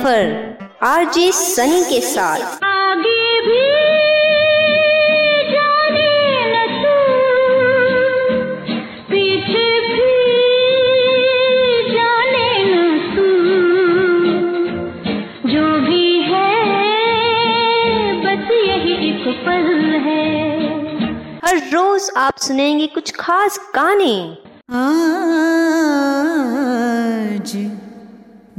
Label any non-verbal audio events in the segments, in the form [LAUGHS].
सफ़र RJ Sunny के साथ। आगे भी जाने न तू पीछे भी जाने न तू। जो भी है बस यही एक पल है। हर रोज आप सुनेंगे कुछ खास गाने। आज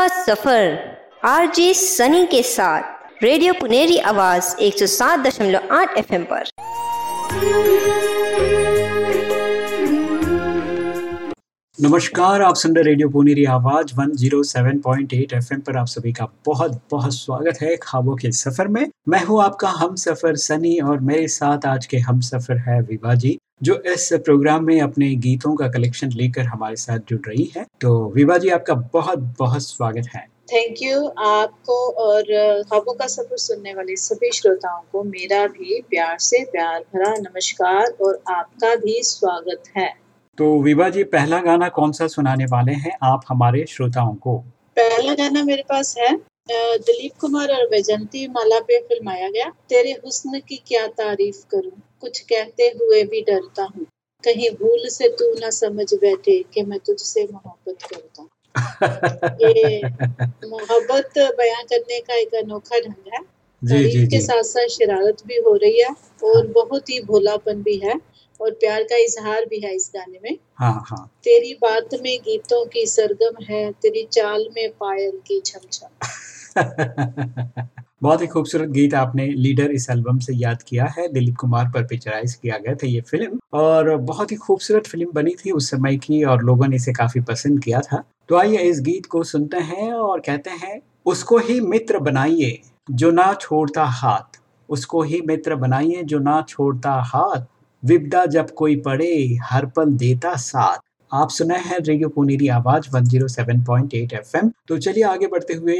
का सफ़र, आरजे सनी के साथ, रेडियो पुनेरी आवाज़ 107.8 एफएम पर। नमस्कार, आप सुन रहे रेडियो पुनेरी आवाज़ 107.8 एफएम पर। आप सभी का बहुत बहुत स्वागत है खाबों के सफ़र में। मैं हूँ आपका हम सफ़र सनी और मेरे साथ आज के हम सफ़र है विभा जी। जो इस प्रोग्राम में अपने गीतों का कलेक्शन लेकर हमारे साथ जुड़ रही है। तो विभा जी आपका बहुत बहुत स्वागत है। थैंक यू आपको और ख्वाबों का सफ़र सुनने वाले सभी श्रोताओं को मेरा भी प्यार से प्यार भरा नमस्कार और आपका भी स्वागत है। तो विभा जी पहला गाना कौन सा सुनाने वाले हैं आप हमारे श्रोताओं को? पहला गाना मेरे पास है। दिलीप कुमार और वैजंती माला पे फिल्माया गया। तेरे हुस्न की क्या तारीफ़ करूँ? कुछ कहते हुए भी डरता हूँ। कहीं भूल से तू न समझ बैठे कि मैं तुझसे मोहब्बत करता हूँ। [LAUGHS] ये मोहब्बत बयां करने का एक अनोखा ढंग है। तारीफ़ के साथ साथ शरारत भी हो रही है और बहुत ही भोलापन भी है और प्यार का इजहार भी है इस गाने में। हाँ हाँ। तेरी बात में गीतों की सरगम है तेरी चाल में पायल की छम छम [LAUGHS] [LAUGHS] बहुत ही खूबसूरत गीत आपने लीडर इस एल्बम से याद किया है, दिलीप कुमार पर पिक्चराइज किया गया था ये फ़िल्म, और बहुत ही खूबसूरत फ़िल्म बनी थी उस समय की, और लोगों ने इसे काफ़ी पसंद किया था। तो आइए इस गीत को सुनते हैं, और कहते हैं, उसको ही मित्र बनाइए जो ना छोड़ता हाथ, उसको ही मित्र बनाइए जो ना छोड़ता हाथ, विपदा जब कोई पड़े हर पल देता साथ आप सुना है रेडियो पुनेरी आवाज़ 107.8 एफएम तो चलिए आगे बढ़ते हुए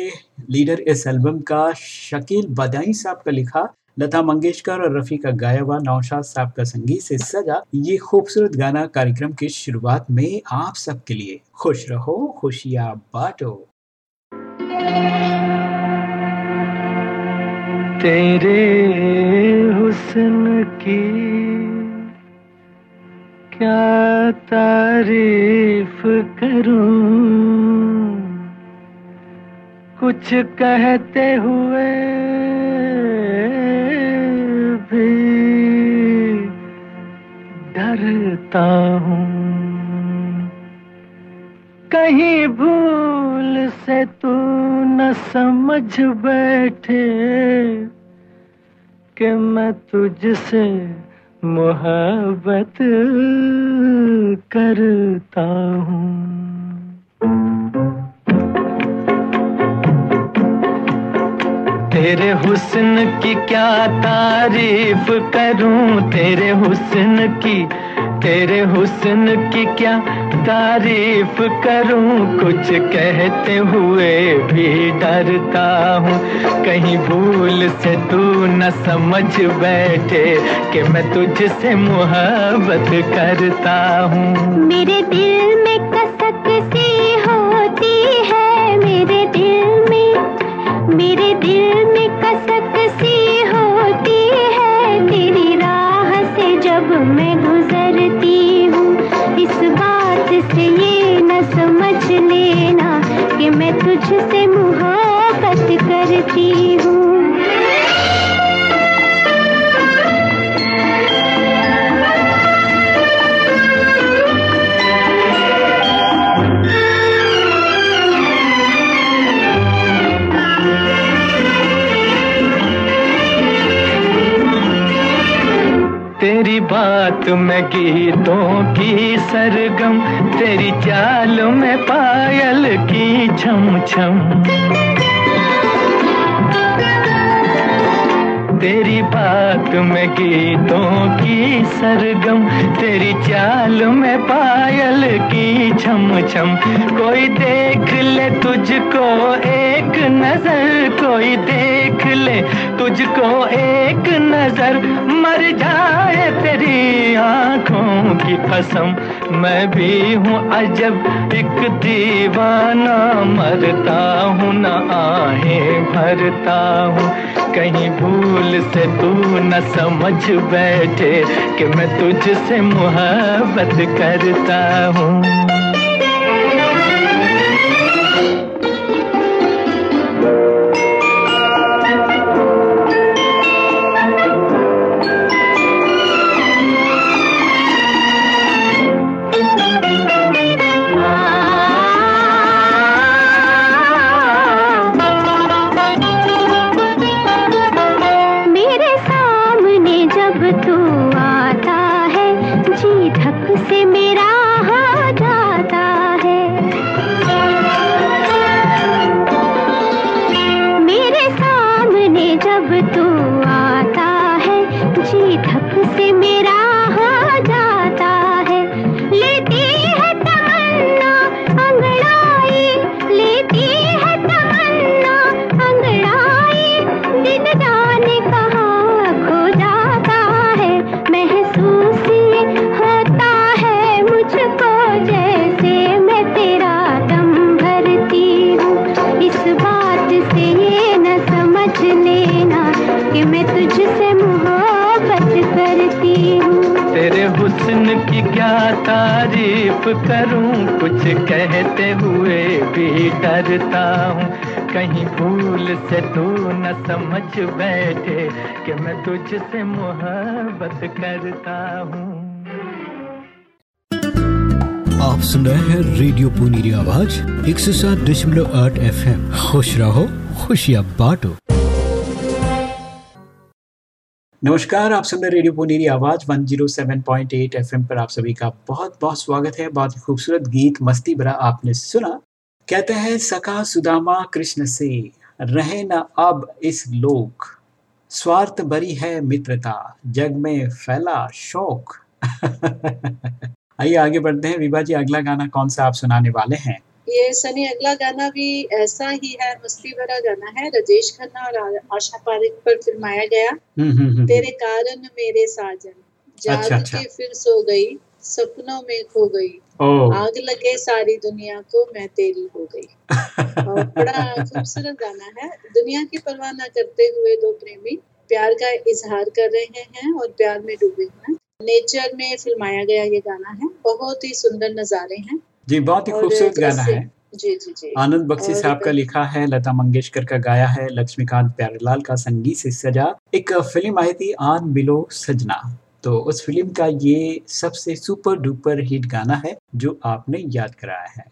लीडर इस एल्बम का शकील बदाई साहब का लिखा, लता मंगेशकर और रफी का गाया हुआ नौशाद साहब का संगीत से सजा। ये खूबसूरत गाना कार्यक्रम की शुरुआत में आप सबके लिए। खुश रहो, खुशियाँ बांटो। तेरे हुस्न की क्या तारीफ़ करूँ? कुछ कहते हुए भी डरता हूँ। कहीं भूल से तू न समझ बैठे कि मैं तुझसे मोहब्बत करता हूँ। तेरे हुस्न की क्या तारीफ़ करूँ? तेरे हुस्न की तेरे हुस्न की क्या तारीफ़ करूँ? कुछ कहते हुए भी डरता हूँ। कहीं भूल से तू न समझ बैठे कि मैं तुझसे मोहब्बत करता हूँ। मेरे दिल में कसक सी होती है। मेरे दिल में, मेरे दिल में कसक सी होती है। तुझसे मुहब्बत करती हूँ। बात में गीतों की सरगम, तेरी चाल में पायल की छम छम तेरी बात में गीतों की सरगम, तेरी चाल में पायल की छम छम कोई देख ले तुझको एक नज़र, कोई देख ले तुझको एक नज़र। मर जाए तेरी आँखों की कसम। मैं भी हूँ अजब, एक दीवाना। मरता हूँ न आहे, भरता हूँ। कहीं भूल से तू न समझ बैठे कि मैं तुझसे मोहब्बत करता हूँ। बैठे कि मैं तुझसे मोहब्बत करता हूँ। आप सुन रहे हैं रेडियो पुनीरी आवाज़ एक सौ सात दशमलव आठ एफ़ एम खुश रहो खुशियाँ बांटो। नमस्कार आप सुन रहे रेडियो पुनीरी आवाज़ 107.8 एफएम पर आप सभी का बहुत बहुत स्वागत है। बहुत खूबसूरत गीत मस्ती भरा आपने सुना। कहते हैं सका सुदामा कृष्ण से। रहे न अब इस लोक। स्वार्थ बरी है मित्रता जग में फैला शोक। [LAUGHS] आइए आगे बढ़ते हैं। विभा जी अगला गाना कौन सा आप सुनाने वाले हैं? ये सनी अगला गाना भी ऐसा ही है मस्ती भरा गाना है राजेश खन्ना और आशा पारिक पर फिल्माया गया। हम्म, हम्म, हम्म। तेरे कारण मेरे साजन जाग अच्छा, अच्छा। के फिर सो गई सपनों में खो गई। ओ आग लगे सारी दुनिया को मैं तेरी हो गई। [LAUGHS] और बड़ा खूबसूरत गाना है। दुनिया की परवाह न करते हुए दो प्रेमी प्यार का इजहार कर रहे हैं और प्यार में डूबे हैं। नेचर में फिल्माया गया ये गाना है। बहुत ही सुंदर नजारे हैं। जी बहुत ही खूबसूरत गाना है। जी जी जी। आनंद बख्शी साहब का लिखा है लता मंगेशकर का गाया है लक्ष्मीकांत प्यारेलाल का संगीत से सजा। एक फ़िल्म आई थी आन मिलो सजना। तो उस फ़िल्म का ये सबसे सुपर डुपर हिट गाना है, जो आपने याद कराया है।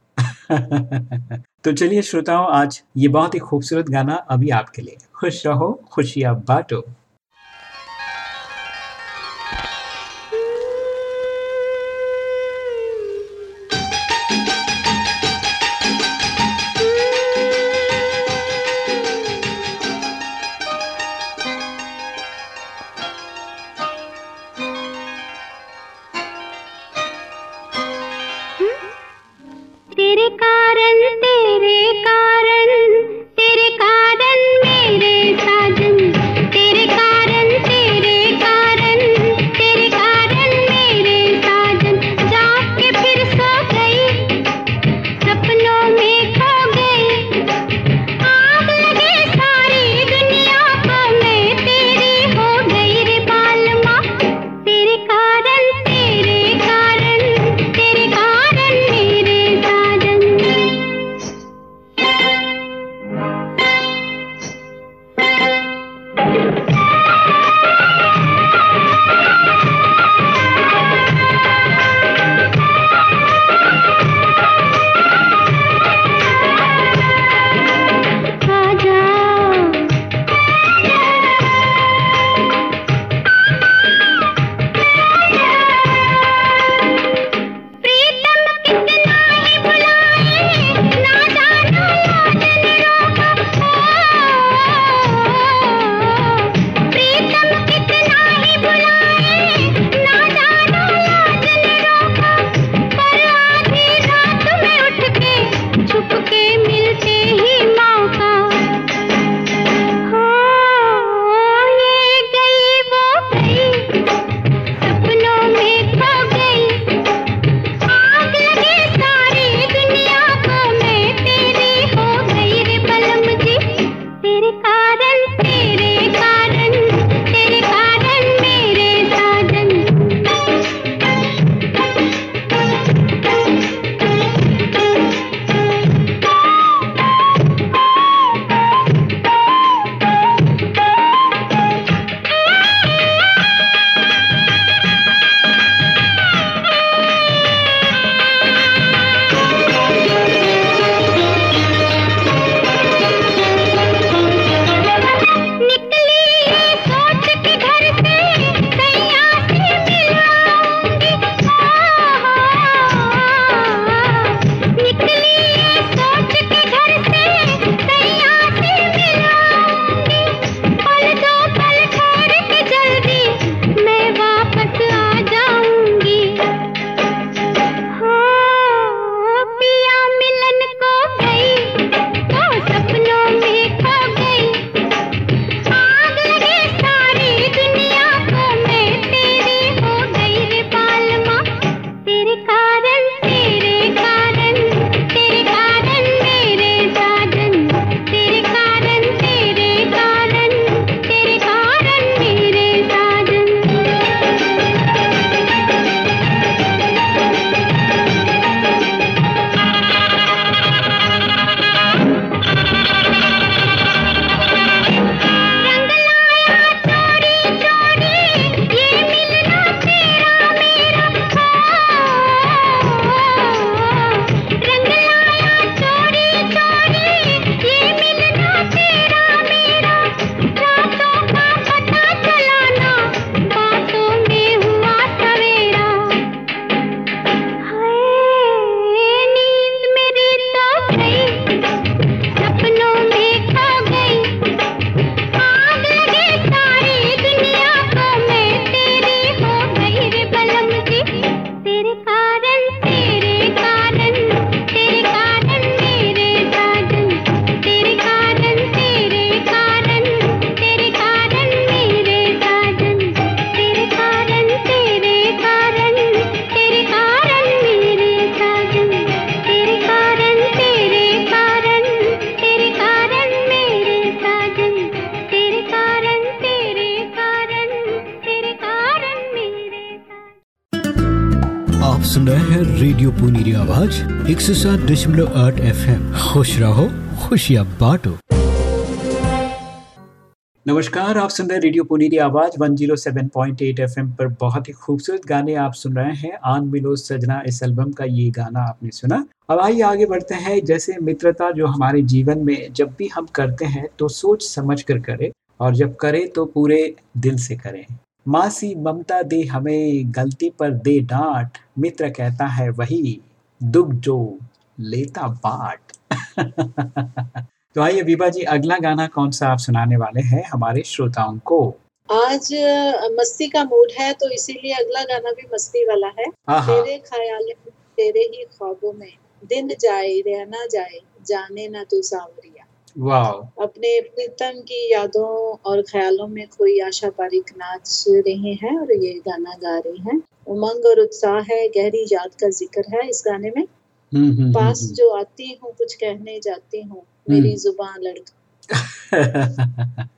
[LAUGHS] तो चलिए श्रोताओं, आज ये बहुत ही खूबसूरत गाना अभी आपके लिए। खुश रहो, खुशियाँ बांटो। एक सौ सात दशमलव आठ एफ़ एम खुश रहो, खुशियाँ बांटो। नमस्कार, आप सुन रहे हैं रेडियो पुनीरी आवाज़ 107.8 एफएम पर बहुत ही खूबसूरत गाने आप सुन रहे हैं। आन मिलो सजना, इस एल्बम का ये गाना आपने सुना। अब आइए आगे बढ़ते हैं। जैसे मित्रता जो हमारे जीवन में जब भी हम करते हैं तो सोच समझ कर करें, और जब करें तो पूरे दिल से करें। मासी ममता दे हमें, गलती पर दे डांट, मित्र कहता है वही। दुख जो लेता बाट। [LAUGHS] तो आइए विभा जी अगला गाना कौन सा आप सुनाने वाले हैं हमारे श्रोताओं को? आज मस्ती का मूड है तो इसीलिए अगला गाना भी मस्ती वाला है। तेरे ख्याल तेरे ही ख्वाबों में दिन जाए रहना जाए जाने ना तू सावरिया। वाह अपने प्रीतम की यादों और ख्यालों में खोई आशा पारिक नाच रही हैं और ये गाना गा रही हैं। उमंग और उत्साह है गहरी याद का ज़िक्र है इस गाने में। हम्म, हम्म, पास हम्म, जो आती हूँ कुछ कहने जाती हूँ मेरी ज़ुबान लड़का। [LAUGHS]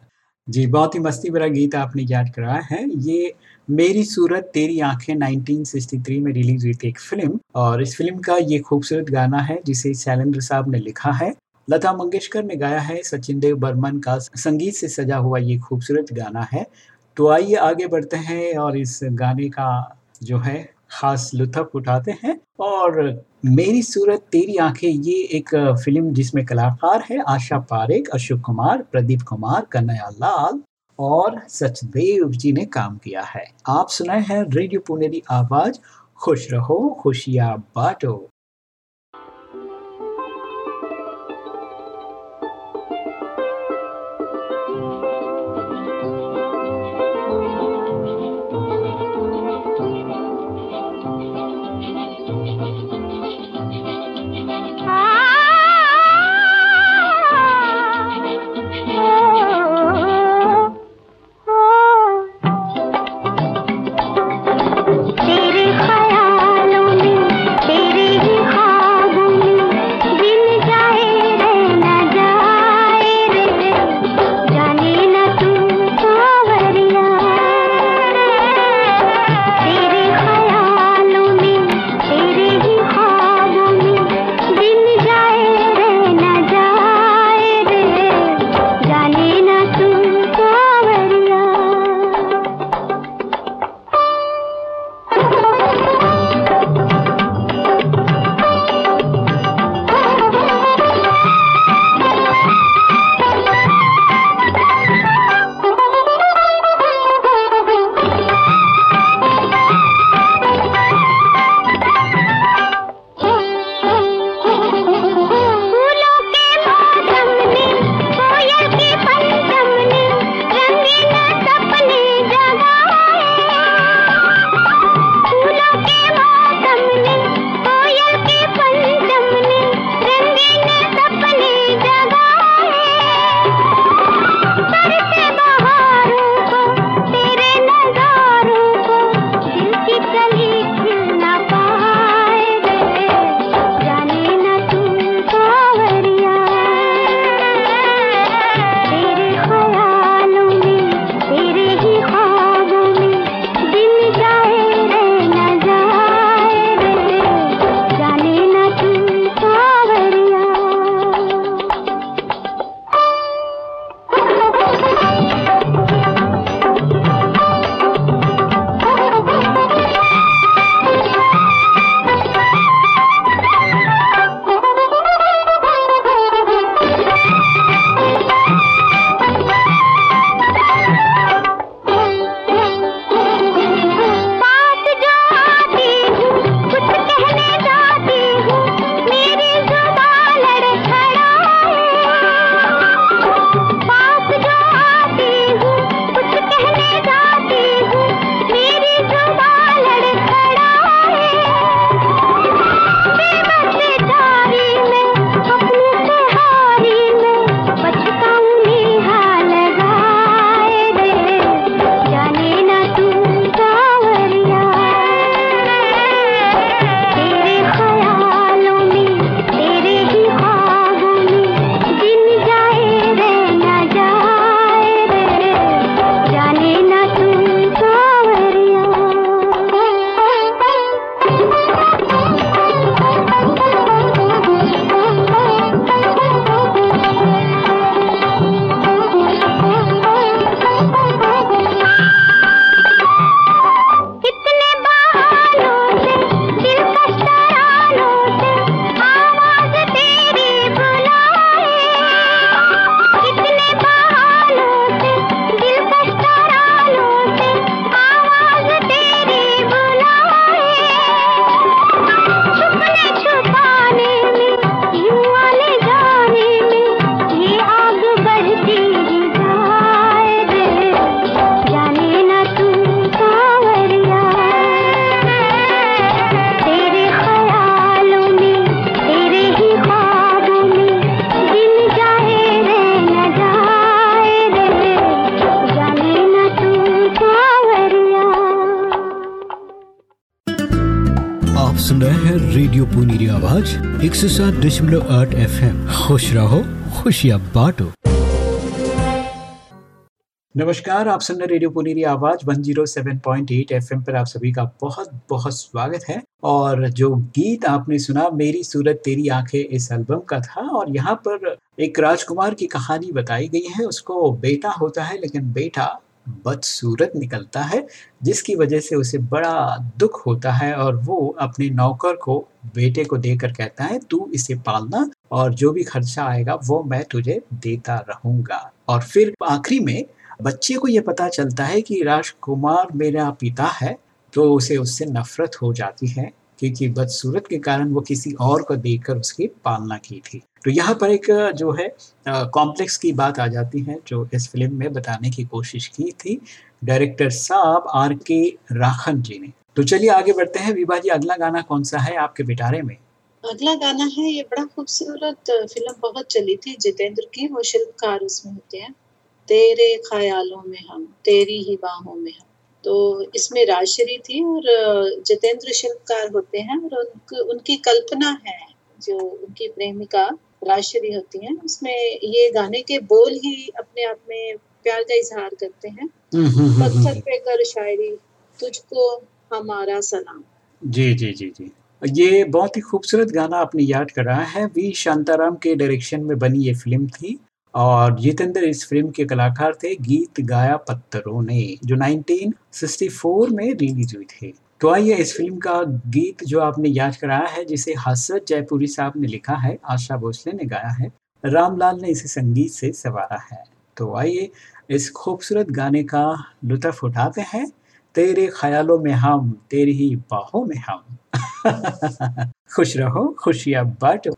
जी बहुत ही मस्ती भरा गीत आपने याद कराया है। ये मेरी सूरत तेरी आँखें 1963 में रिलीज़ हुई थी एक फ़िल्म और इस फ़िल्म का ये खूबसूरत गाना है जिसे शैलेंद्र साहब ने लिखा है। लता मंगेशकर ने गाया है सचिन देव बर्मन का संगीत से सजा हुआ ये खूबसूरत गाना है। तो आइए आगे बढ़ते हैं और इस गाने का जो है खास लुत्फ उठाते हैं। और मेरी सूरत तेरी आँखें, ये एक फ़िल्म जिसमें कलाकार है आशा पारेख, अशोक कुमार, प्रदीप कुमार, कन्हैया लाल और सचदेव जी ने काम किया है। आप सुनाए हैं रेडियो पुनेरी आवाज़, खुश रहो, खुशियाँ बांटो। सात दशमलव आठ एफ़ खुश रहो खुशियाँ बांटो। नमस्कार, आप सुन रहे रेडियो पुनीरी आवाज़ 107.8 एफएम पर आप सभी का बहुत बहुत स्वागत है। और जो गीत आपने सुना, मेरी सूरत तेरी आँखें इस एल्बम का था, और यहाँ पर एक राजकुमार की कहानी बताई गई है। उसको बेटा होता है, लेकिन बेटा बदसूरत निकलता है, जिसकी वजह से उसे बड़ा दुख होता है और वो अपने नौकर को, बेटे को देकर कहता है, तू इसे पालना और जो भी खर्चा आएगा वो मैं तुझे देता रहूँगा। और फिर आखिरी में बच्चे को ये पता चलता है कि राजकुमार मेरा पिता है तो उसे उससे नफरत हो जाती है। क्योंकि बदसूरत के कारण वो किसी और को देखकर उसकी पालना की थी। तो यहाँ पर एक, जो है कॉम्प्लेक्स की बात आ जाती है, जो इस फ़िल्म में बताने की कोशिश की थी डायरेक्टर साहब आर के राखन जी ने। तो चलिए आगे बढ़ते हैं। विभा जी, अगला गाना कौन सा है आपके बिटारे में? अगला गाना है, ये बड़ा खूबसूरत फ़िल्म बहुत चली थी, जितेंद्र की, वो शिल्पकार उसमें होते हैं। तेरे ख्यालों में हम, तेरी ही बाहों में हम। तो इसमें राजश्री थी और जितेंद्र शिल्पकार होते हैं और उनक, उनकी कल्पना है जो उनकी प्रेमिका राजश्री होती है उसमें ये गाने के बोल ही अपने आप में प्यार का इजहार करते हैं। हम्म, हम्म, हम्म, पत्थर पे कर शायरी तुझको हमारा सलाम। जी जी जी जी। ये बहुत ही खूबसूरत गाना आपने याद करा है वी शांताराम के डायरेक्शन में बनी ये फ़िल्म थी। और जितेंद्र इस फ़िल्म के कलाकार थे गीत गाया पत्थरों ने, जो 1964 में रिलीज़ हुई थी। तो आइए इस फ़िल्म का गीत जो आपने याद कराया है, जिसे हसरत जयपुरी साहब ने लिखा है, आशा भोसले ने गाया है, रामलाल ने इसे संगीत से सवारा है। तो आइए इस खूबसूरत गाने का लुत्फ उठाते हैं, तेरे ख्यालों में हम, तेरी ही बाहों में हम। [LAUGHS] खुश रहो, खुशियाँ बांटो।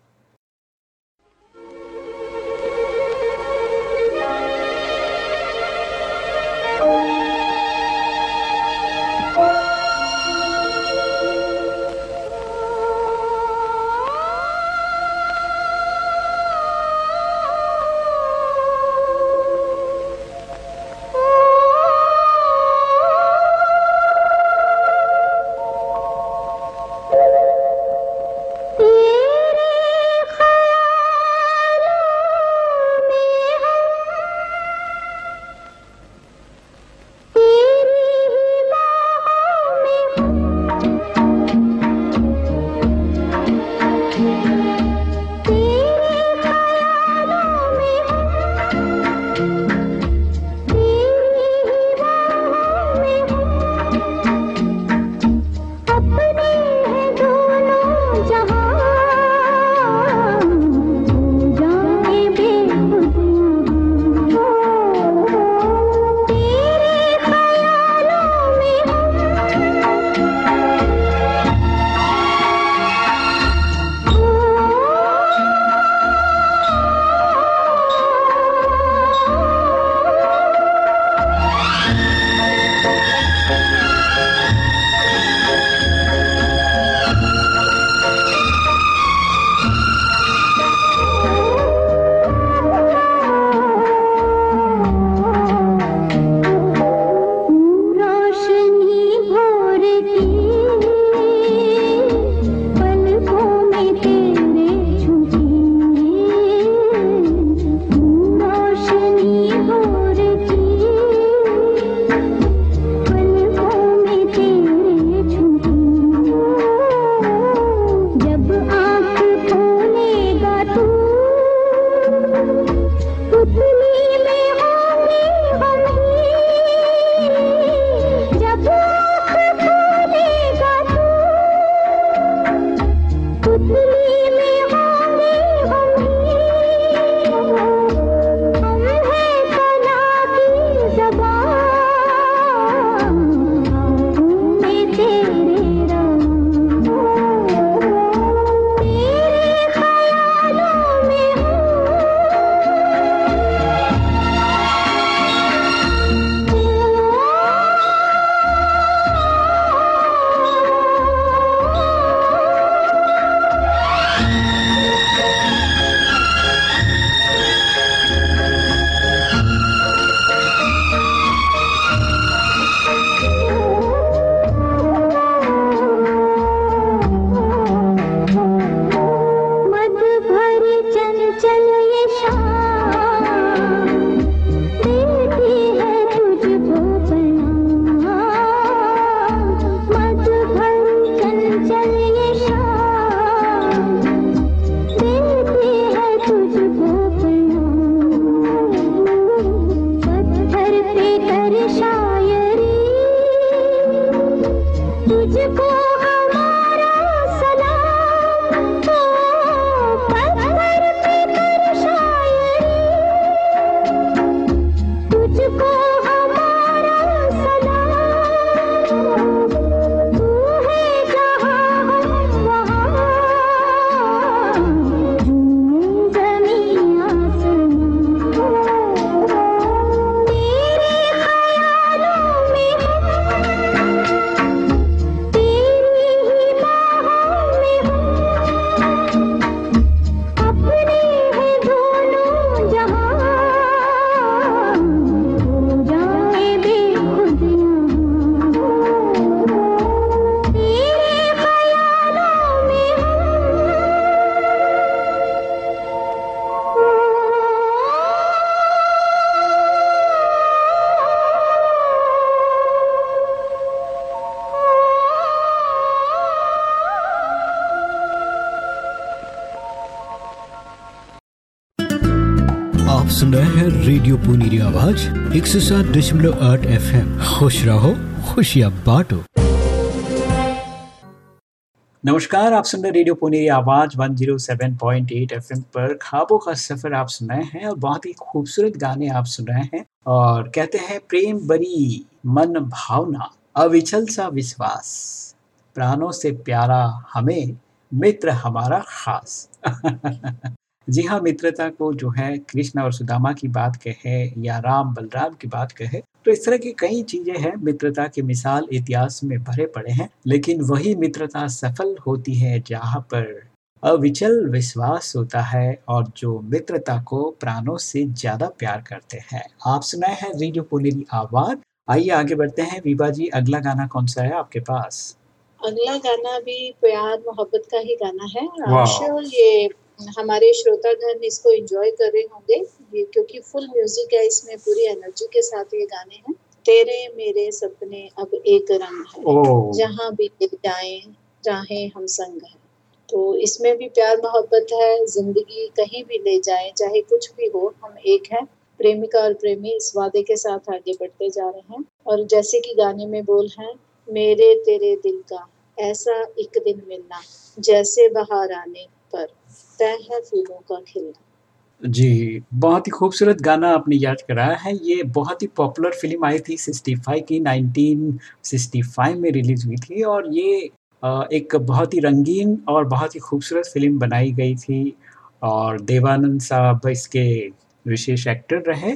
करे शायरी तुझको रेडियो आवाज़, एक सौ सात दशमलव आठ एफ़ एम खुश रहो, खुशियाँ बांटो। नमस्कार, आप सुन रहे रेडियो पुणे आवाज़ 107.8 एफएम पर ख्वाबों का सफ़र आप सुन रहे हैं और बहुत ही खूबसूरत गाने आप सुन रहे हैं और कहते हैं, प्रेम बरी मन भावना, अविचल सा विश्वास। प्राणों से प्यारा हमें, मित्र हमारा खास। [LAUGHS] जी हाँ मित्रता को जो है कृष्ण और सुदामा की बात कहे या राम बलराम की बात कहे तो इस तरह की कई चीज़ें हैं मित्रता की मिसाल इतिहास में भरे पड़े हैं लेकिन वही मित्रता सफल होती है जहाँ पर अविचल विश्वास होता है और जो मित्रता को प्राणों से ज़्यादा प्यार करते हैं। आप सुनाए हैं रेडियो पुनेरी आवाज़। आइए आगे बढ़ते हैं। विभा जी अगला गाना कौन सा है आपके पास? अगला गाना भी प्यार मोहब्बत का ही गाना है। ये हमारे श्रोतागण इसको एंजॉय कर रहे होंगे ये क्योंकि फुल म्यूज़िक है इसमें पूरी एनर्जी के साथ ये गाने हैं। तेरे मेरे सपने अब एक रंग है। जहाँ भी जाए चाहे हम संग है। तो इसमें भी प्यार मोहब्बत है ज़िंदगी कहीं भी ले जाए चाहे कुछ भी हो हम एक है। प्रेमिका और प्रेमी इस वादे के साथ आगे बढ़ते जा रहे हैं। और जैसे कि गाने में बोल हैं मेरे तेरे दिल का ऐसा एक दिन मिलना जैसे बाहर आने पर। जी, बहुत ही खूबसूरत गाना आपने याद कराया है। ये बहुत ही पॉपुलर फ़िल्म आई थी 65 की 1965 में रिलीज़ हुई थी और ये एक बहुत ही रंगीन और बहुत ही खूबसूरत फ़िल्म बनाई गई थी और देवानंद साहब इसके विशेष एक्टर रहे।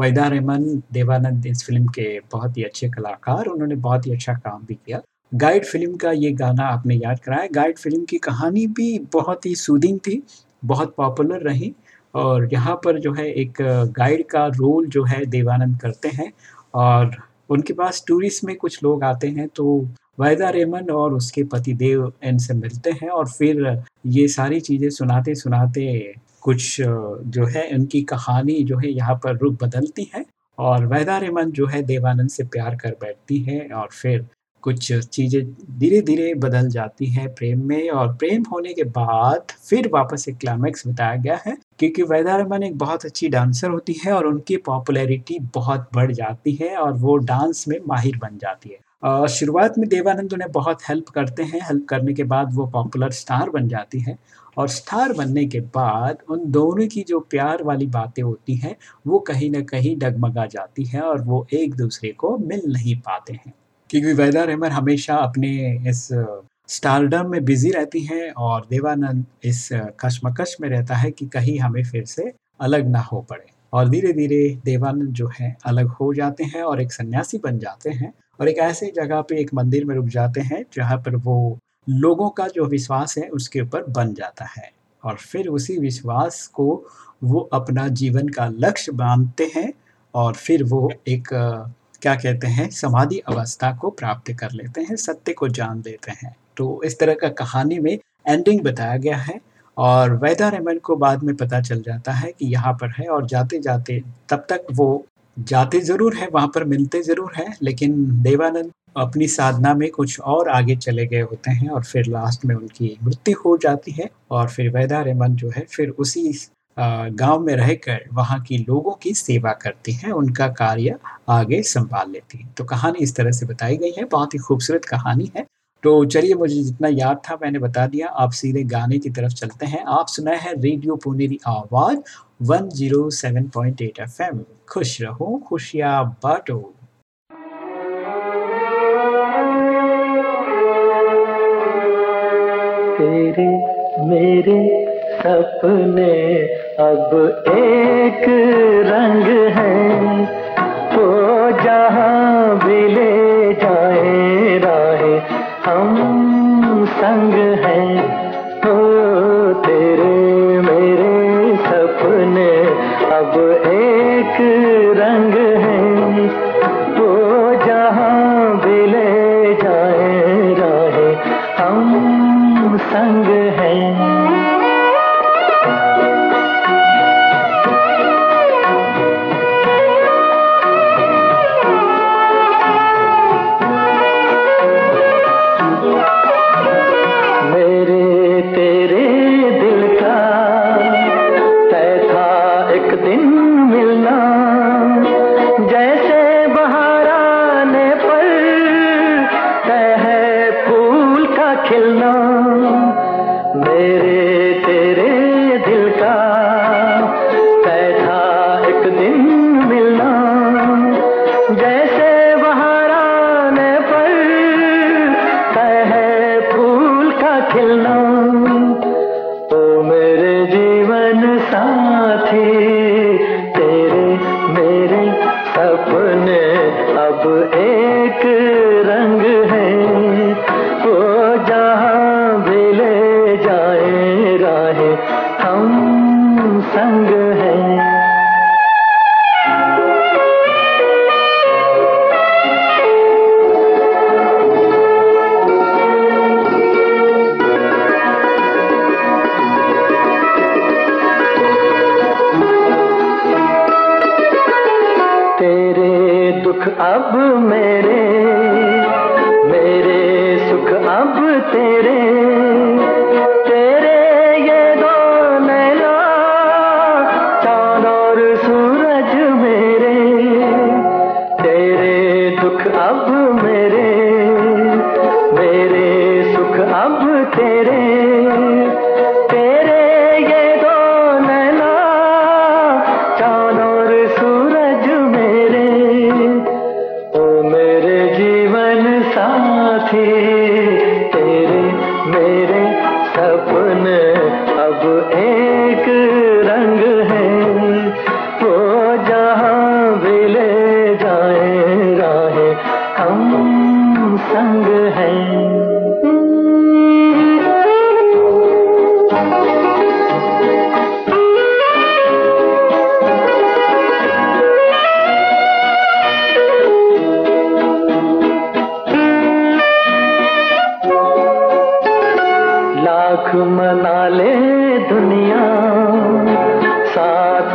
वैदा रहमान देवानंद इस फ़िल्म के बहुत ही अच्छे कलाकार, उन्होंने बहुत ही अच्छा काम भी किया। गाइड फ़िल्म का ये गाना आपने याद कराया। गाइड फ़िल्म की कहानी भी बहुत ही सूदिंग थी, बहुत पॉपुलर रही और यहाँ पर जो है एक गाइड का रोल जो है देवानंद करते हैं और उनके पास टूरिस्ट में कुछ लोग आते हैं तो वायदा रेमन और उसके पति देव इनसे मिलते हैं और फिर ये सारी चीज़ें सुनाते सुनाते कुछ जो है उनकी कहानी जो है यहाँ पर रुख बदलती है और वैदा रेमन जो है देवानंद से प्यार कर बैठती है और फिर कुछ चीज़ें धीरे धीरे बदल जाती हैं प्रेम में और प्रेम होने के बाद फिर वापस एक क्लाइमैक्स बताया गया है, क्योंकि वैदा रहमान एक बहुत अच्छी डांसर होती है और उनकी पॉपुलैरिटी बहुत बढ़ जाती है और वो डांस में माहिर बन जाती है। शुरुआत में देवानंद उन्हें बहुत हेल्प करते हैं हेल्प करने के बाद वो पॉपुलर स्टार बन जाती है और स्टार बनने के बाद उन दोनों की जो प्यार वाली बातें होती हैं वो कहीं ना कहीं डगमगा जाती हैं और वो एक दूसरे को मिल नहीं पाते हैं। क्योंकि वैदा रहमान हमेशा अपने इस स्टारडम में बिज़ी रहती हैं और देवानंद इस कश्मकश में रहता है कि कहीं हमें फिर से अलग ना हो पड़े। और धीरे धीरे देवानंद जो है अलग हो जाते हैं और एक सन्यासी बन जाते हैं और एक ऐसे जगह पे एक मंदिर में रुक जाते हैं जहाँ पर वो लोगों का जो विश्वास है उसके ऊपर बन जाता है। और फिर उसी विश्वास को वो अपना जीवन का लक्ष्य मानते हैं और फिर वो एक क्या कहते हैं, समाधि अवस्था को प्राप्त कर लेते हैं, सत्य को जान लेते हैं। तो इस तरह का कहानी में एंडिंग बताया गया है और वैदा रहमान को बाद में पता चल जाता है कि यहाँ पर है और जाते जाते, तब तक वो जाते ज़रूर है, वहाँ पर मिलते ज़रूर है, लेकिन देवानंद अपनी साधना में कुछ और आगे चले गए होते हैं और फिर लास्ट में उनकी मृत्यु हो जाती है और फिर वैदा रहमान जो है, फिर उसी गाँव में रहकर वहाँ की लोगों की सेवा करती हैं, उनका कार्य आगे संभाल लेती तो कहानी इस तरह से बताई गई है, बहुत ही खूबसूरत कहानी है। तो चलिए, मुझे जितना याद था, मैंने बता दिया, आप सीधे गाने की तरफ़ चलते हैं। आप सुना है रेडियो पुनेरी आवाज़ 107.8 एफएम खुश रहो, खुशियाँ बांटो। तेरे मेरे सपने अब एक रंग है। जहाँ भी ले जाए राहे हम संग सपने अब एक रंग है। वो जहाँ भी ले जाए राहे हम संग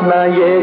साथ न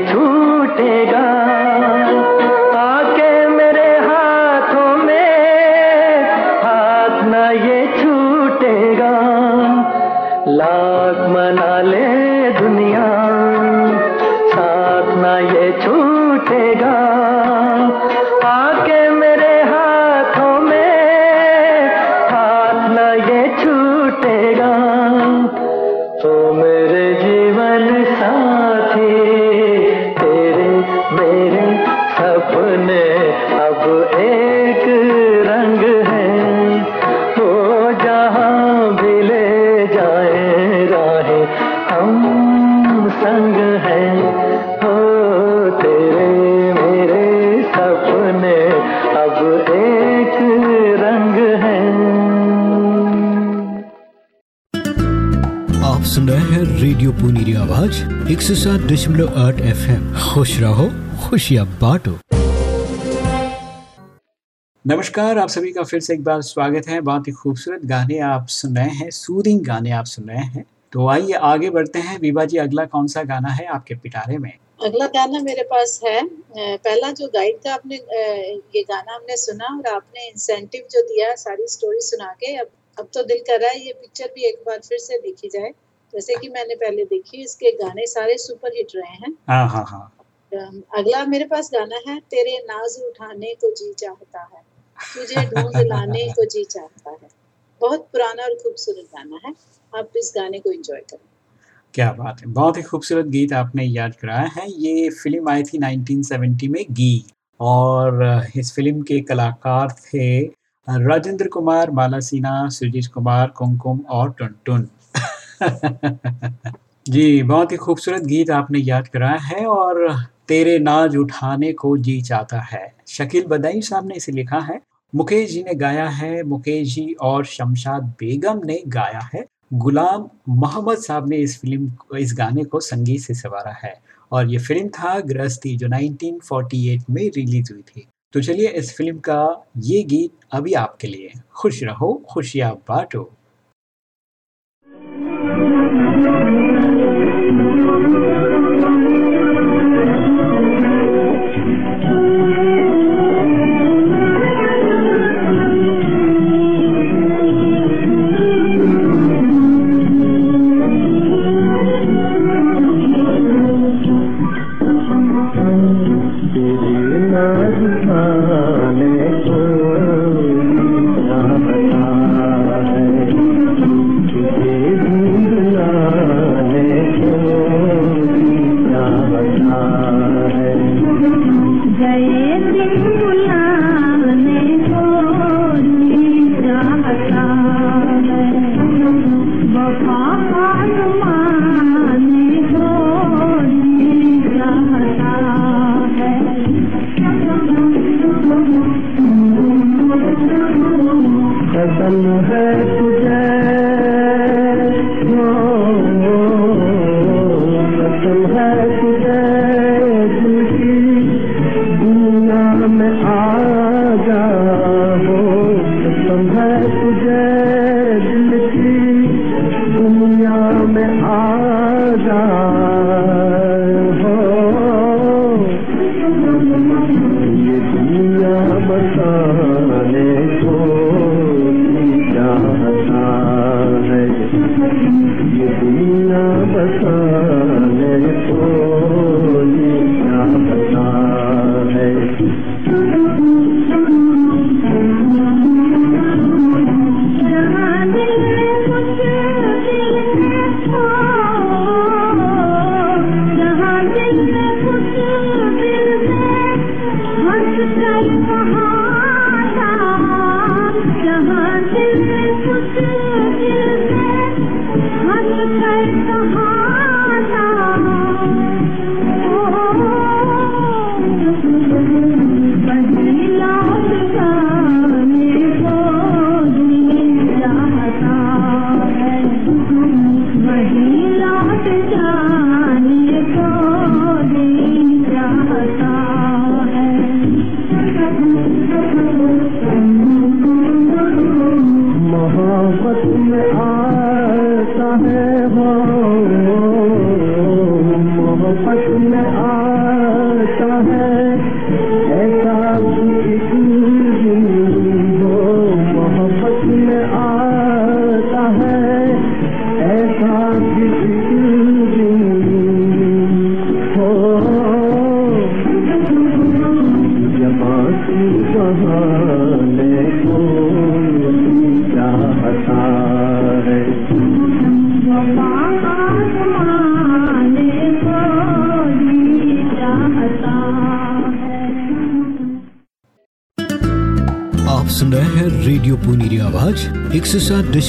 रेडियो पुनीरी आवाज़ एक सौ सात दशमलव आठ एफ़ एम खुश रहो खुशियाँ बांटो नमस्कार आप सभी का फिर से एक बार स्वागत है। बहुत ही खूबसूरत गाने आप सुन रहे हैं सूदिंग गाने आप सुन रहे हैं। तो आइए आगे बढ़ते हैं। विभा जी अगला कौन सा गाना है आपके पिटारे में? अगला गाना मेरे पास है। पहला जो गाइड का आपने ये गाना हमने सुना और आपने इंसेंटिव जो दिया सारी स्टोरी सुना के अब अब तो दिल कर रहा है ये पिक्चर भी एक बार फिर से देखी जाए। जैसे कि मैंने पहले देखी इसके गाने सारे सुपर हिट रहे हैं। हाँ हाँ हाँ। अगला मेरे पास गाना है तेरे नाज उठाने को जी चाहता है तुझे ढूंढ लाने को जी चाहता है। बहुत पुराना और खूबसूरत गाना है आप इस गाने को एंजॉय करें। क्या बात है बहुत ही खूबसूरत गीत आपने याद कराया है ये फ़िल्म आई थी 1970 में गी। और इस फ़िल्म के कलाकार थे राजेंद्र कुमार माला सिन्हा सुजीत कुमार कुमकुम और टुनटुन। [LAUGHS] जी, बहुत ही खूबसूरत गीत आपने याद कराया है और तेरे नाज उठाने को जी चाहता है। शकील बदाई साहब ने इसे लिखा है। मुकेश जी ने गाया है। मुकेश जी और शमशाद बेगम ने गाया है। गुलाम मोहम्मद साहब ने इस फ़िल्म, इस गाने को संगीत से सवारा है और ये फ़िल्म था गृहस्थी जो 1948 में रिलीज़ हुई थी। तो चलिए इस फ़िल्म का ये गीत अभी आपके लिए। खुश रहो, खुशियाँ बांटो। Thank you. कसम है तुझे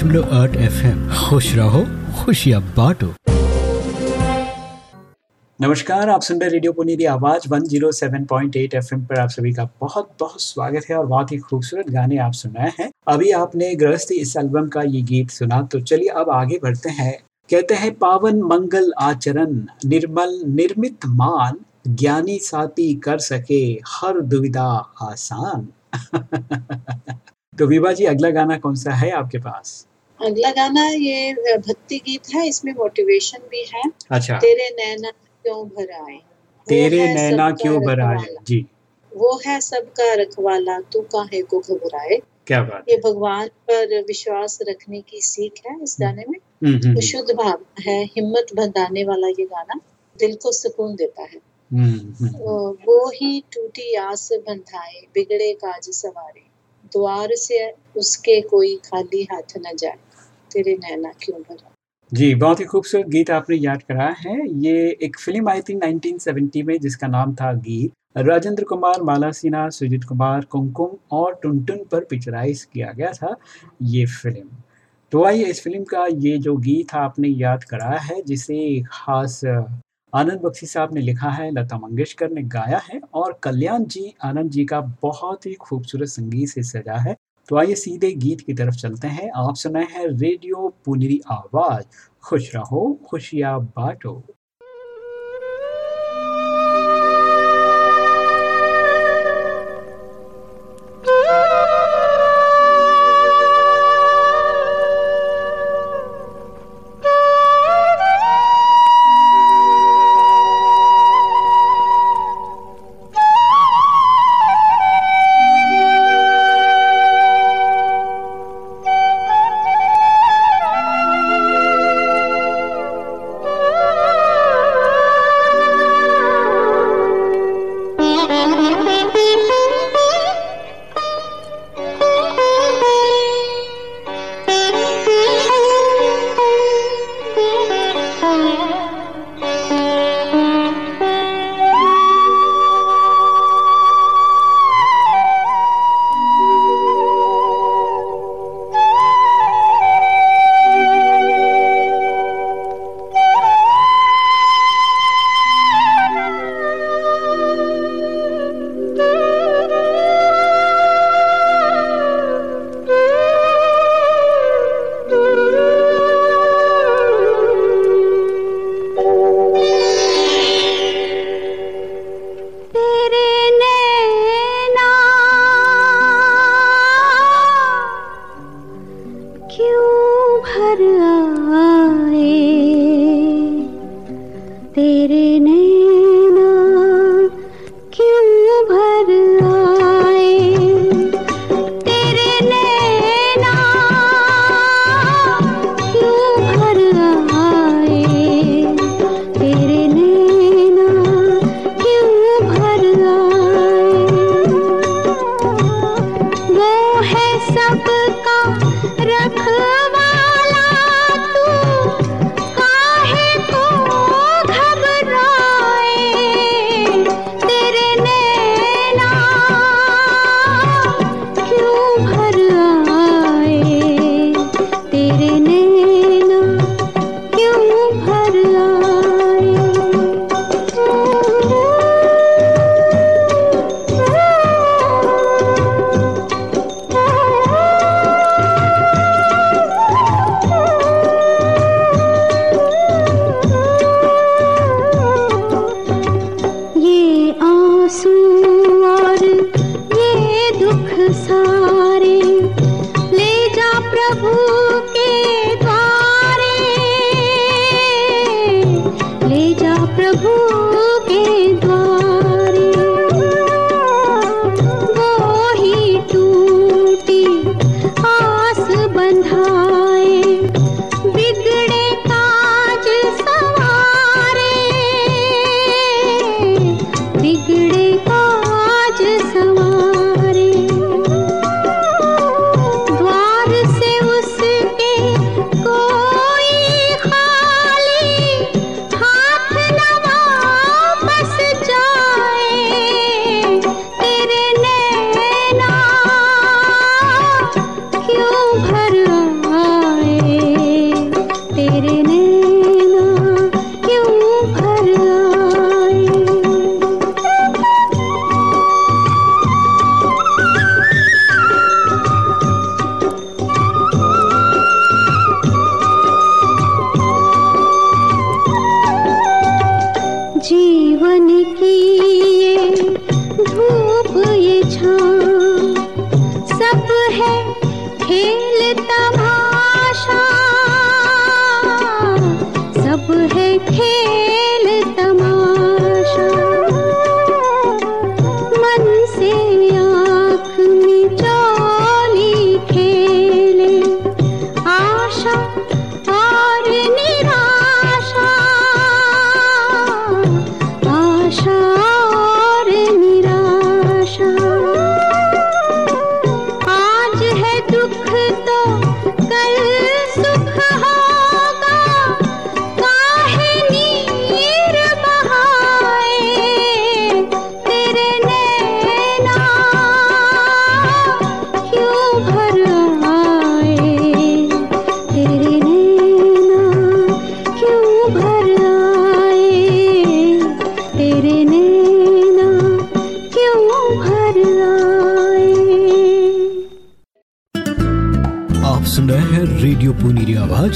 दशमलव आठ एफ़ खुश रहो खुशियाँ बांटो। नमस्कार, आप सुन रहे रेडियो पुनीरी आवाज़ 107.8 एफएम पर आप सभी का बहुत बहुत स्वागत है और बहुत ही खूबसूरत गाने आप सुन रहे हैं। अभी आपने गृहस्थी इस एल्बम का ये गीत सुना तो चलिए अब आगे बढ़ते हैं। कहते हैं, पावन मंगल आचरण, निर्मल निर्मित मान, ज्ञानी साथी कर सके हर दुविधा आसान। [LAUGHS] तो विभा जी, अगला गाना कौन सा है आपके पास? अगला गाना ये भक्ति गीत है इसमें मोटिवेशन भी है। अच्छा। तेरे नैना क्यों भर आए? तेरे नैना क्यों भराए। जी। वो है सबका रखवाला तू काहे को घबराए? क्या बात ये भगवान पर विश्वास रखने की सीख है इस गाने में। हम्म, हम्म, शुद्ध भाव है हिम्मत बंधाने वाला ये गाना दिल को सुकून देता है। हम्म, हम्म, वो ही टूटी आस बंधाए बिगड़े काज सवारे। द्वार से उसके कोई खाली हाथ न जाए। तेरे नैना क्यों भरा जी, बहुत ही खूबसूरत गीत आपने याद कराया है। ये एक फ़िल्म आई थी 1970 में, जिसका नाम था गीत। राजेंद्र कुमार, माला सिन्हा, सुजीत कुमार, कुमकुम और टुनटुन पर पिक्चराइज किया गया था ये फ़िल्म। तो आइए इस फ़िल्म का ये जो गीत आपने याद कराया है, जिसे खास आनंद बख्शी साहब ने लिखा है, लता मंगेशकर ने गाया है और कल्याण जी, आनंद जी का बहुत ही खूबसूरत संगीत से सजा है। तो आइए सीधे गीत की तरफ़ चलते हैं। आप सुनाए हैं रेडियो पुनरी आवाज़। खुश रहो, खुशियाँ बांटो।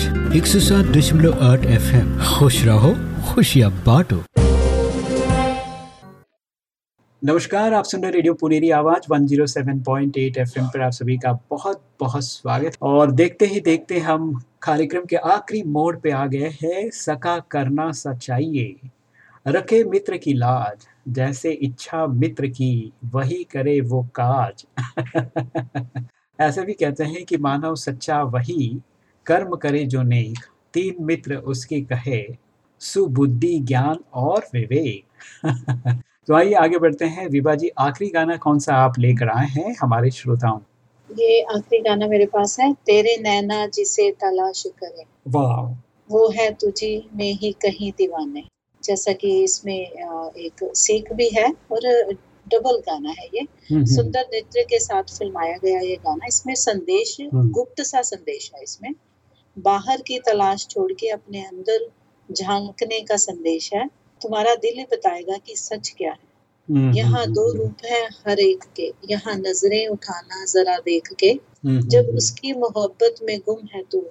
एक सौ सात दशमलव आठ एफ़ एम खुश रहो, खुशियाँ बांटो। नमस्कार, आप सुन रहे रेडियो पुनेरी आवाज़ 107.8 एफएम पर आप सभी का बहुत बहुत स्वागत। और देखते ही देखते हम कार्यक्रम के आखिरी मोड़ पे आ गए हैं सका करना सचाइए रखे मित्र की लाज, जैसे इच्छा मित्र की, वही करे वो काज। [LAUGHS] ऐसे भी कहते हैं कि मानव सच्चा वही कर्म करे जो नेक तीन मित्र उसके कहे सुबुद्धि ज्ञान और विवेक। [LAUGHS] तो आइए आगे बढ़ते हैं। विभा जी आखिरी गाना कौन सा आप लेकर आए हैं हमारे श्रोताओं? ये आखिरी गाना मेरे पास है तेरे नैना जिसे तलाश करे। वाह वो है तुझी में ही कहीं दीवाने। जैसा कि इसमें एक सीख भी है और डबल गाना है ये। हम्म, हम्म, सुंदर नृत्य के साथ फिल्माया गया ये गाना। इसमें संदेश हम्म। गुप्त सा संदेश है इसमें। बाहर की तलाश छोड़ के अपने अंदर झांकने का संदेश है। तुम्हारा दिल ही बताएगा कि सच क्या है। हम्म, यहाँ हम्म, दो हम्म, रूप है हर एक के। यहाँ नज़रें उठाना जरा देख के। जब उसकी मोहब्बत में गुम है तू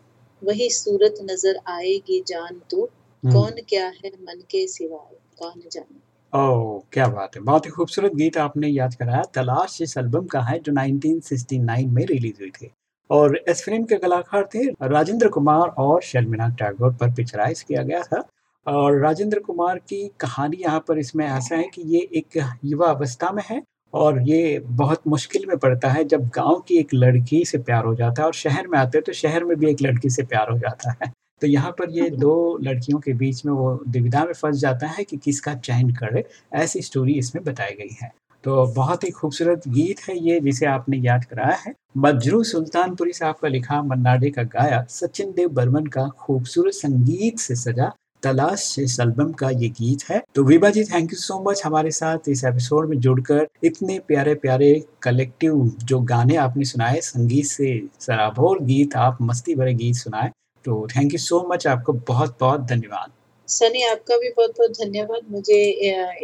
वही सूरत नज़र आएगी जान तू। हम्म। कौन क्या है मन के सिवाय कौन जाने। ओह क्या बात है। बहुत ही खूबसूरत गीत आपने याद कराया। तलाश इस एल्बम का है जो 1969 में रिलीज़ हुई थी। और इस फ़िल्म के कलाकार थे राजेंद्र कुमार और शर्मिला टैगोर पर पिक्चराइज किया गया था। और राजेंद्र कुमार की कहानी यहाँ पर इसमें ऐसा है कि ये एक युवा अवस्था में है और ये बहुत मुश्किल में पड़ता है। जब गाँव की एक लड़की से प्यार हो जाता है और शहर में आते हैं तो शहर में भी एक लड़की से प्यार हो जाता है। तो यहाँ पर ये दो लड़कियों के बीच में वो दुविधा में फंस जाता है कि किसका चयन करे। ऐसी स्टोरी इसमें बताई गई है। तो बहुत ही खूबसूरत गीत है ये, जिसे आपने याद कराया है। मजरू सुल्तानपुरी साहब का लिखा मन्नाडे का गाया, सचिन देव बर्मन का खूबसूरत संगीत से सजा, तलाश इस एल्बम का ये गीत है। तो Vibha ji thank you so much हमारे साथ इस एपिसोड में जुड़कर। इतने प्यारे प्यारे कलेक्टिव जो गाने आपने सुनाए, संगीत से सराबोर गीत, आप मस्ती भरे गीत सुनाए तो थैंक यू सो मच आपको बहुत बहुत धन्यवाद। सनी, आपका भी बहुत बहुत धन्यवाद मुझे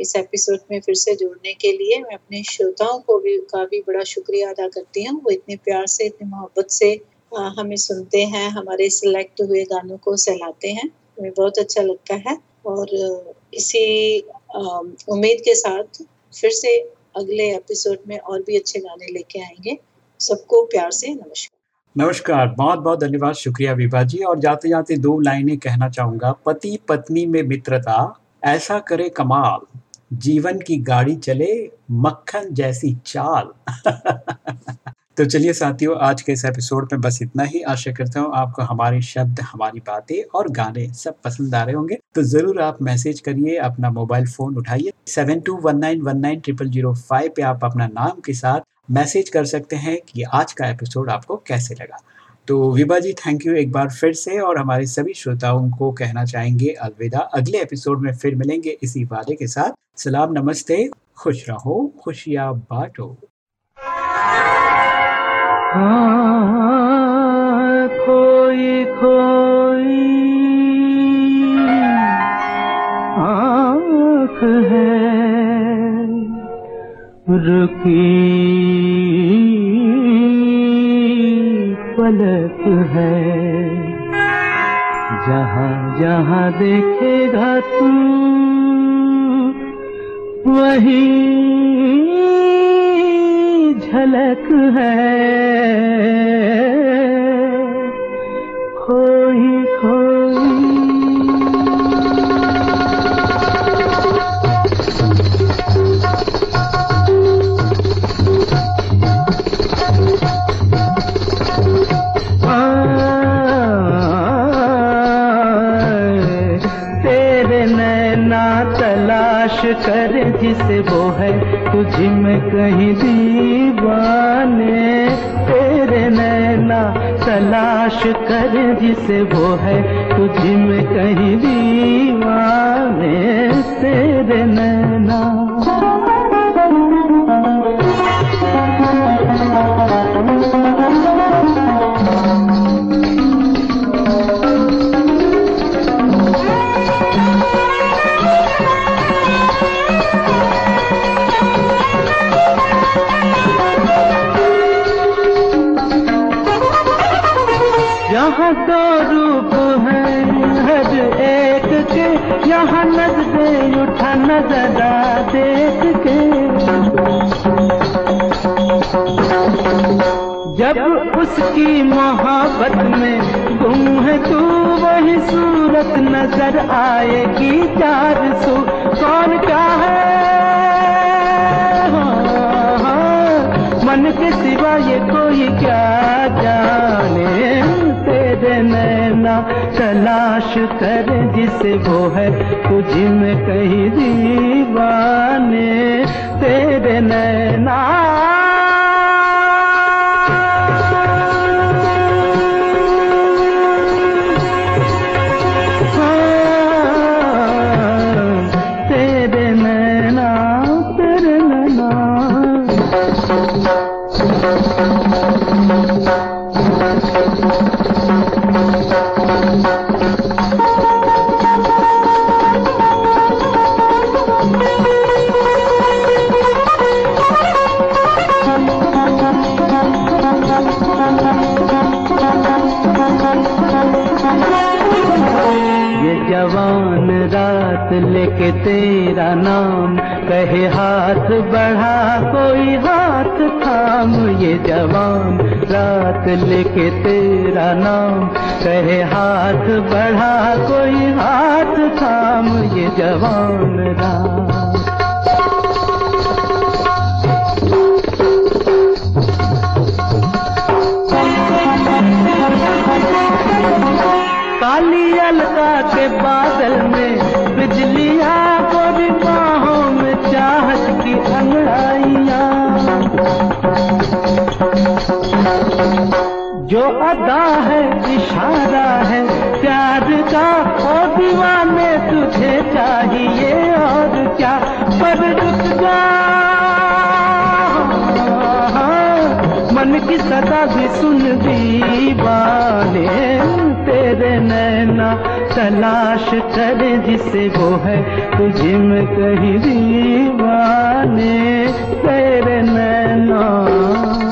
इस एपिसोड में फिर से जोड़ने के लिए। मैं अपने श्रोताओं को भी, का भी बड़ा शुक्रिया अदा करती हूँ। वो इतने प्यार से, इतनी मोहब्बत से हमें सुनते हैं, हमारे सिलेक्ट हुए गानों को सहलाते हैं। हमें बहुत अच्छा लगता है और इसी उम्मीद के साथ फिर से अगले एपिसोड में और भी अच्छे गाने लेके आएँगे। सबको प्यार से नमस्कार। नमस्कार, बहुत बहुत धन्यवाद, शुक्रिया विभा जी। और जाते जाते दो लाइनें कहना चाहूँगा। पति पत्नी में मित्रता, ऐसा करे कमाल, जीवन की गाड़ी चले मक्खन जैसी चाल। [LAUGHS] तो चलिए साथियों, आज के इस एपिसोड में बस इतना ही। आशा करता हूँ आपको हमारे शब्द, हमारी बातें और गाने सब पसंद आ रहे होंगे। तो ज़रूर आप मैसेज करिए, अपना मोबाइल फ़ोन उठाइए। Seven two one nine one nine triple zero five पे आप अपना नाम के साथ मैसेज कर सकते हैं कि आज का एपिसोड आपको कैसे लगा। तो विभा जी थैंक यू एक बार फिर से और हमारे सभी श्रोताओं को कहना चाहेंगे अलविदा। अगले एपिसोड में फिर मिलेंगे इसी वादे के साथ। सलाम, नमस्ते, खुश रहो, खुशियाँ बांटो। खोई, आँख है रुकी पलक है। जहाँ जहाँ देखेगा तू वही झलक है। खोई तुझ में कहीं दीवाने, तेरे नैना तलाश कर जिसे वो है, तुझ में कहीं दीवाने, तेरे नैना। उसकी मोहब्बत में गुम है तू, वही सूरत नज़र आएगी चार सू कौन क्या है, मन के सिवा ये कोई क्या जाने? तेरे नैना तलाश कर जिसे वो है तुझ में कहीं दीवाने। तेरे नैना कहे हाथ बढ़ा, कोई हाथ थाम, ये जवान रात लेके तेरा नाम। कहे हाथ बढ़ा, कोई हाथ थाम, ये जवान रात। काली के बादल में की सदा भी सुन दीवाने तेरे नैना तलाश करे जिसे वो है तुझे में कहीं दीवाने, तेरे नैना।